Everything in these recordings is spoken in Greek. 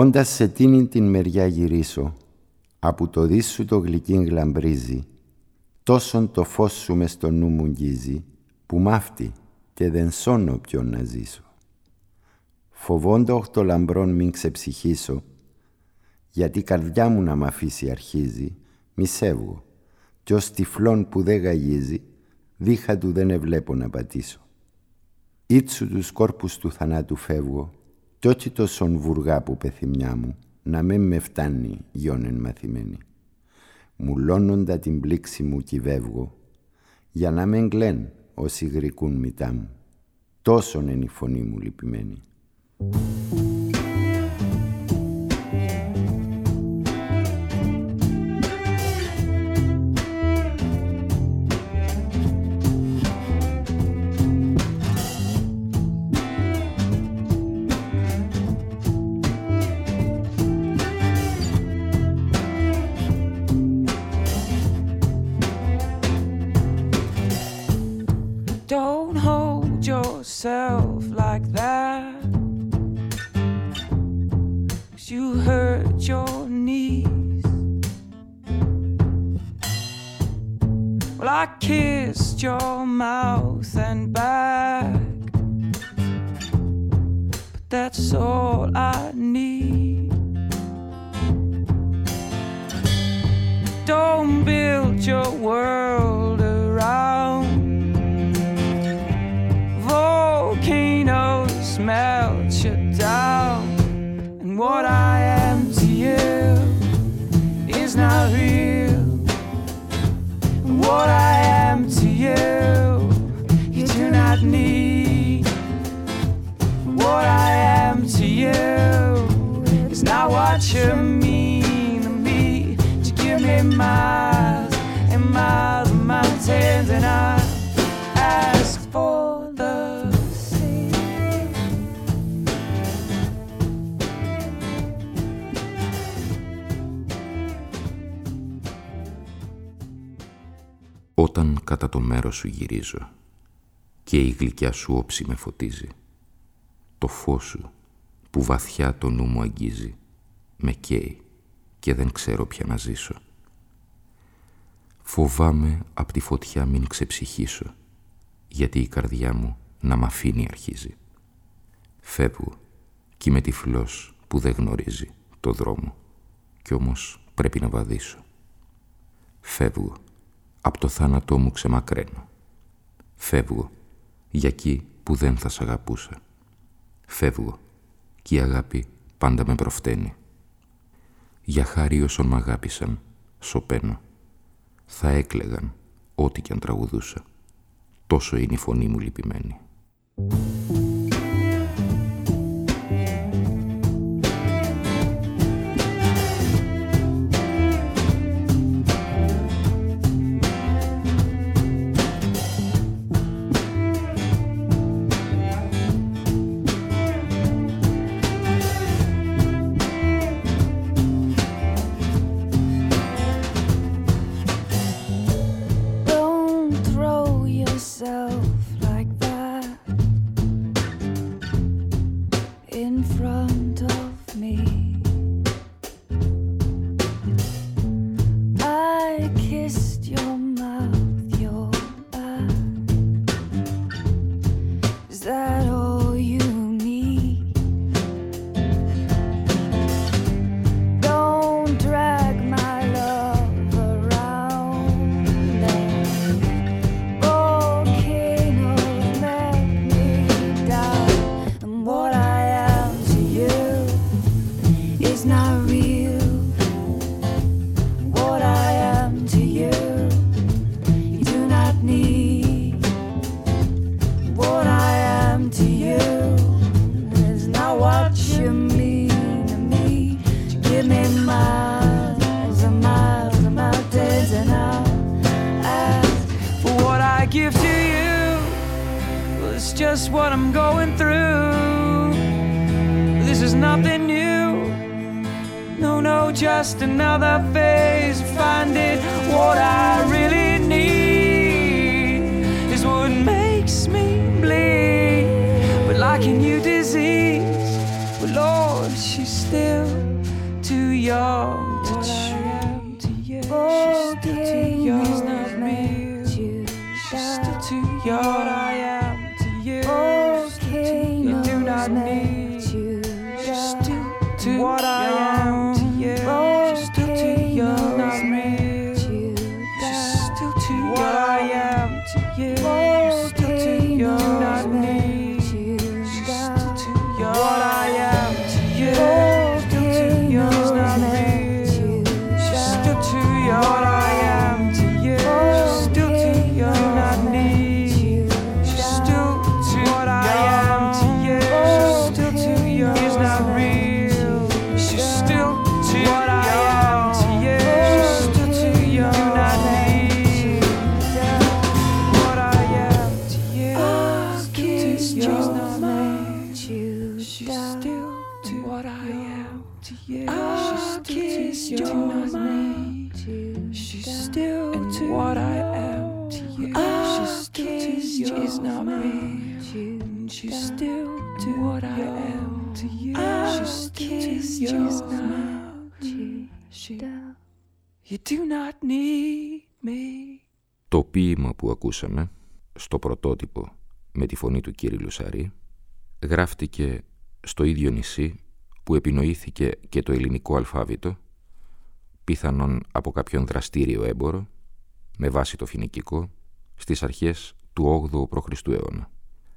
Όντας σε τίνη την μεριά γυρίσω, από το δίσου το γλυκίν γλαμπρίζει, τόσον το φως σου μες στο νου μου αγγίζει, που μαύτη και δεν σώνω ποιον να ζήσω. Φοβόντο το λαμπρόν μην ξεψυχήσω, γιατί η καρδιά μου να μ' αφήσει αρχίζει, μη σέβω, κι ως τυφλόν που δεν γαγίζει, δίχα του δεν εβλέπω να πατήσω. Ήτσου τους κόρπους του θανάτου φεύγω, κι όχι τόσον βουργά που πεθυμιά μου, να με με φτάνει γιόνεν μαθημένη. Μουλώνοντα την πλήξη μου κυβεύγω, για να με γκλέν όσοι γρικούν μητά μου. Τόσον είναι η φωνή μου λυπημένη. Don't hold yourself like that. Cause you hurt your knees. Well, I kissed your mouth and back. But that's all I need. Don't build your world Όταν κατά το μέρος σου γυρίζω και η γλυκιά σου όψη με φωτίζει, το φως σου που βαθιά το νου μου αγγίζει, με καίει και δεν ξέρω πια να ζήσω. Φοβάμαι απ' τη φωτιά μην ξεψυχήσω, γιατί η καρδιά μου να μ' αφήνει αρχίζει. Φεύγω κι είμαι τυφλός που δεν γνωρίζει το δρόμο, κι όμως πρέπει να βαδίσω. Φεύγω Απ' το θάνατό μου ξεμακραίνω. Φεύγω, για εκεί που δεν θα σ' αγαπούσα. Φεύγω, κι η αγάπη πάντα με προφταίνει. Για χάρη όσων μ' αγάπησαν, σωπαίνω. Θα έκλεγαν ό,τι κι αν τραγουδούσα. Τόσο είναι η φωνή μου λυπημένη. What I'm going through. This is nothing new. No, no, just another phase. Finding what I really need is what makes me bleed. But like a new disease, but Lord, she's still too young me. She's still too what I am to you. She's still too young. She, you do not need me. Το ποίημα που ακούσαμε στο πρωτότυπο με τη φωνή του κύριου Λουσαρή γράφτηκε στο ίδιο νησί που επινοήθηκε και το ελληνικό αλφάβητο πιθανόν από κάποιον δραστήριο έμπορο με βάση το φινικικό στις αρχές του 8ου π.Χ. αιώνα.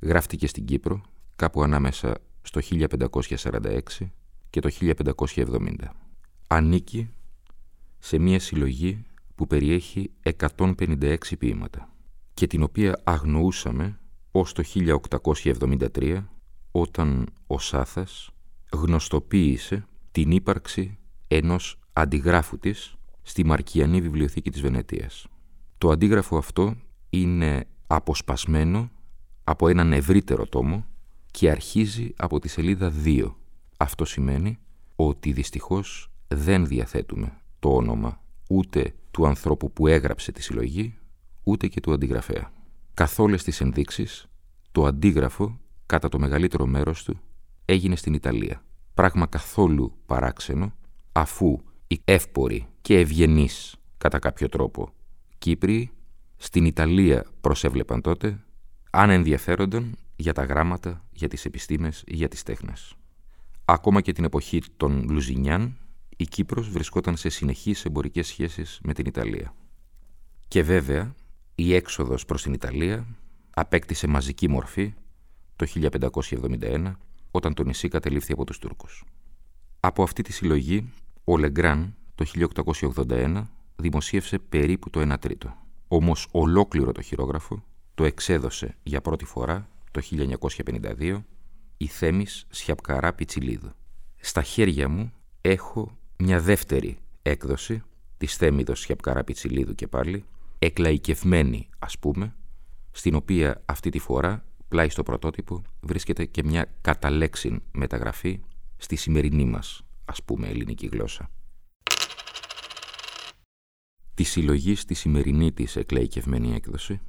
Γράφτηκε στην Κύπρο κάπου ανάμεσα στο 1546 και το 1570. Ανήκει σε μία συλλογή που περιέχει 156 ποίηματα και την οποία αγνοούσαμε ως το 1873 όταν ο Σάθας γνωστοποίησε την ύπαρξη ενός αντιγράφου της στη Μαρκιανή Βιβλιοθήκη της Βενετίας. Το αντίγραφο αυτό είναι αποσπασμένο από έναν ευρύτερο τόμο και αρχίζει από τη σελίδα 2. Αυτό σημαίνει ότι δυστυχώς δεν διαθέτουμε το όνομα ούτε του ανθρώπου που έγραψε τη συλλογή, ούτε και του αντιγραφέα. Καθ' όλες τις ενδείξεις, το αντίγραφο, κατά το μεγαλύτερο μέρος του, έγινε στην Ιταλία. Πράγμα καθόλου παράξενο, αφού οι εύποροι και ευγενείς, κατά κάποιο τρόπο, Κύπροι, στην Ιταλία προσέβλεπαν τότε, αν ενδιαφέρονταν για τα γράμματα, για τις επιστήμες, για τις τέχνες. Ακόμα και την εποχή των Λουζινιάν, η Κύπρος βρισκόταν σε συνεχείς εμπορικές σχέσεις με την Ιταλία. Και βέβαια, η έξοδος προς την Ιταλία απέκτησε μαζική μορφή το 1571, όταν το νησί κατελήφθη από τους Τούρκους. Από αυτή τη συλλογή, ο Λεγκράν το 1881 δημοσίευσε περίπου το 1 τρίτο. Όμως ολόκληρο το χειρόγραφο το εξέδωσε για πρώτη φορά το 1952 η Θέμης Σιαπκαρά Πιτσιλίδου. Στα χέρια μου έχω μια δεύτερη έκδοση της Θέμηδος Σιαπκαρά Πιτσιλίδου και πάλι, εκλαϊκευμένη ας πούμε, στην οποία αυτή τη φορά πλάι στο πρωτότυπο βρίσκεται και μια καταλέξιν μεταγραφή στη σημερινή μας ας πούμε ελληνική γλώσσα. Τη συλλογή στη σημερινή της εκλαϊκευμένη έκδοση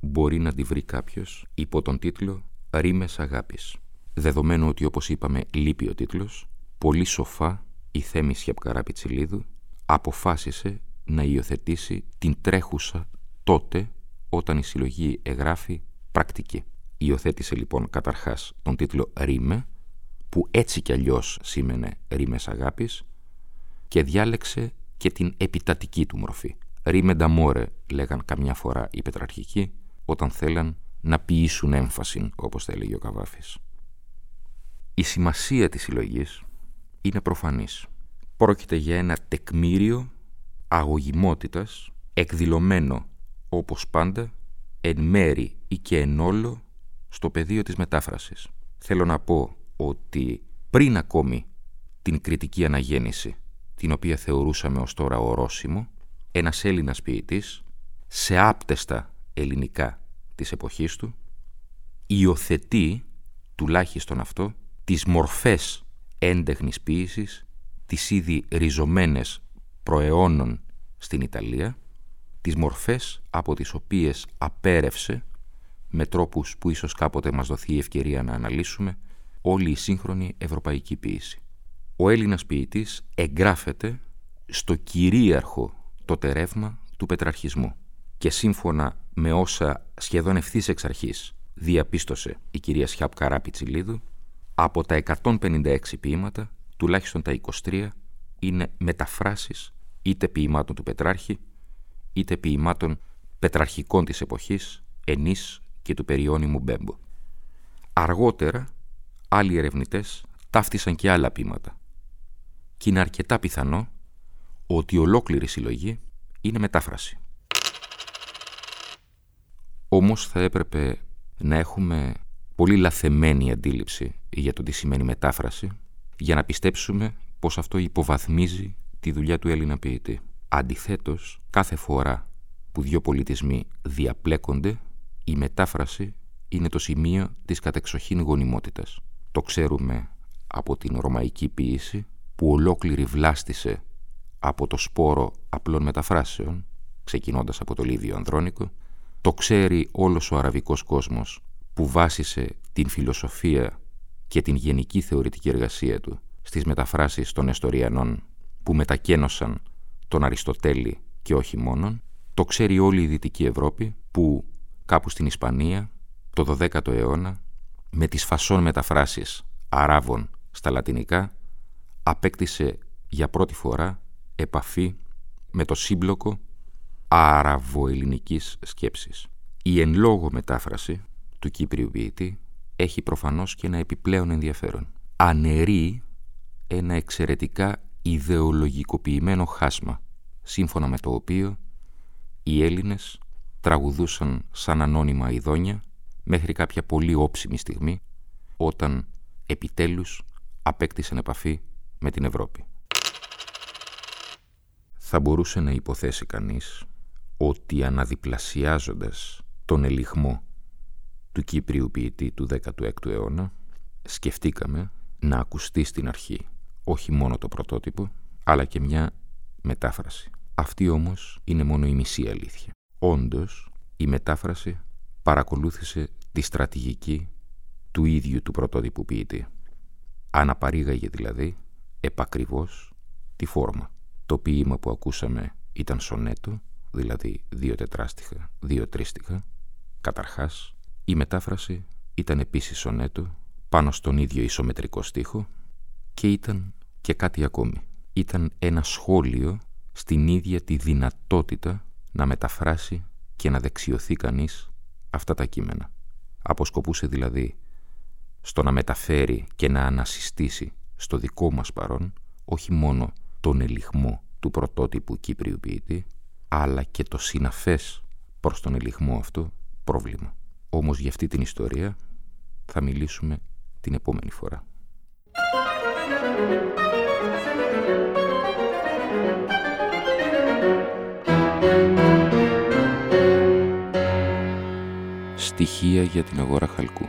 μπορεί να τη βρει κάποιος υπό τον τίτλο «Ρήμες αγάπης». Δεδομένου ότι όπως είπαμε λείπει ο τίτλος, πολύ σοφά η Θέμη Σιαπκαρά Πιτσιλίδου αποφάσισε να υιοθετήσει την τρέχουσα τότε όταν η συλλογή εγγράφει πρακτική. Υιοθέτησε λοιπόν καταρχάς τον τίτλο «Ρίμε» που έτσι κι αλλιώς σήμαινε «Ρήμες αγάπης» και διάλεξε και την επιτατική του μορφή. «Ρίμε νταμόρε» λέγαν καμιά φορά οι πετραρχικοί όταν θέλαν να ποιήσουν έμφαση όπως θα έλεγε ο Καβάφης. Η σημασία της συλλογής είναι προφανής. Πρόκειται για ένα τεκμήριο αγωγημότητας εκδηλωμένο όπως πάντα εν μέρη ή και εν όλο στο πεδίο της μετάφρασης. Θέλω να πω ότι πριν ακόμη την κριτική αναγέννηση την οποία θεωρούσαμε ως τώρα ορόσημο, ένας Έλληνας ποιητής σε άπτεστα ελληνικά της εποχής του, υιοθετεί, τουλάχιστον αυτό, τις μορφές έντεχνης ποίησης, τις ήδη ριζωμένες προαιώνων στην Ιταλία, τις μορφές από τις οποίες απέρευσε με τρόπους που ίσως κάποτε μας δοθεί η ευκαιρία να αναλύσουμε όλη η σύγχρονη ευρωπαϊκή ποίηση. Ο Έλληνας ποιητής εγγράφεται στο κυρίαρχο το τερεύμα του πετραρχισμού και σύμφωνα με όσα σχεδόν ευθύς εξ αρχής διαπίστωσε η κυρία Σιάπ Καράπη Τσιλίδου, από τα 156 ποίηματα, τουλάχιστον τα 23 είναι μεταφράσεις είτε ποιημάτων του Πετράρχη, είτε ποιημάτων πετραρχικών της εποχής, ενής και του περιώνυμου Μπέμπο. Αργότερα, άλλοι ερευνητές ταύτισαν και άλλα ποίηματα. Και είναι αρκετά πιθανό ότι ολόκληρη συλλογή είναι μετάφραση. Όμως θα έπρεπε να έχουμε πολύ λαθεμένη αντίληψη για το τι σημαίνει μετάφραση για να πιστέψουμε πως αυτό υποβαθμίζει τη δουλειά του Έλληνα ποιητή. Αντιθέτως, κάθε φορά που δύο πολιτισμοί διαπλέκονται, η μετάφραση είναι το σημείο της κατεξοχήν γονιμότητας. Το ξέρουμε από την ρωμαϊκή ποίηση που ολόκληρη βλάστησε από το σπόρο απλών μεταφράσεων, ξεκινώντας από το Λίβιο Ανδρώνικο, το ξέρει όλος ο αραβικός κόσμος που βάσισε την φιλοσοφία και την γενική θεωρητική εργασία του στις μεταφράσεις των Εστοριανών που μετακένωσαν τον Αριστοτέλη και όχι μόνον, το ξέρει όλη η Δυτική Ευρώπη που κάπου στην Ισπανία το 12ο αιώνα με τις φασόν μεταφράσεις Αράβων στα λατινικά απέκτησε για πρώτη φορά επαφή με το σύμπλοκο αραβοελληνικής σκέψης. Η εν λόγω μετάφραση του Κύπριου ποιητή έχει προφανώς και ένα επιπλέον ενδιαφέρον. Αναιρεί ένα εξαιρετικά ιδεολογικοποιημένο χάσμα, σύμφωνα με το οποίο οι Έλληνες τραγουδούσαν σαν ανώνυμα ειδόνια μέχρι κάποια πολύ όψιμη στιγμή όταν επιτέλους απέκτησαν επαφή με την Ευρώπη. Θα μπορούσε να υποθέσει κανείς ότι αναδιπλασιάζοντας τον ελιγμό του Κύπριου ποιητή του 16ου αιώνα σκεφτήκαμε να ακουστεί στην αρχή όχι μόνο το πρωτότυπο αλλά και μια μετάφραση. Αυτή όμως είναι μόνο η μισή αλήθεια. Όντως η μετάφραση παρακολούθησε τη στρατηγική του ίδιου του πρωτότυπου ποιητή. Αναπαρήγαγε δηλαδή επακριβώς τη φόρμα. Το ποίημα που ακούσαμε ήταν σονέτο, δηλαδή δύο τετράστιχα, δύο τρίστιχα. Καταρχάς, η μετάφραση ήταν επίσης σονέτο, πάνω στον ίδιο ισομετρικό στίχο και ήταν και κάτι ακόμη. Ήταν ένα σχόλιο στην ίδια τη δυνατότητα να μεταφράσει και να δεξιωθεί κανείς αυτά τα κείμενα. Αποσκοπούσε δηλαδή στο να μεταφέρει και να ανασυστήσει στο δικό μας παρόν όχι μόνο τον ελιγμό του πρωτότυπου Κύπριου ποιητή, αλλά και το συναφές προς τον ελιγμό αυτό πρόβλημα. Όμως για αυτή την ιστορία θα μιλήσουμε την επόμενη φορά. Στοιχεία για την αγορά χαλκού.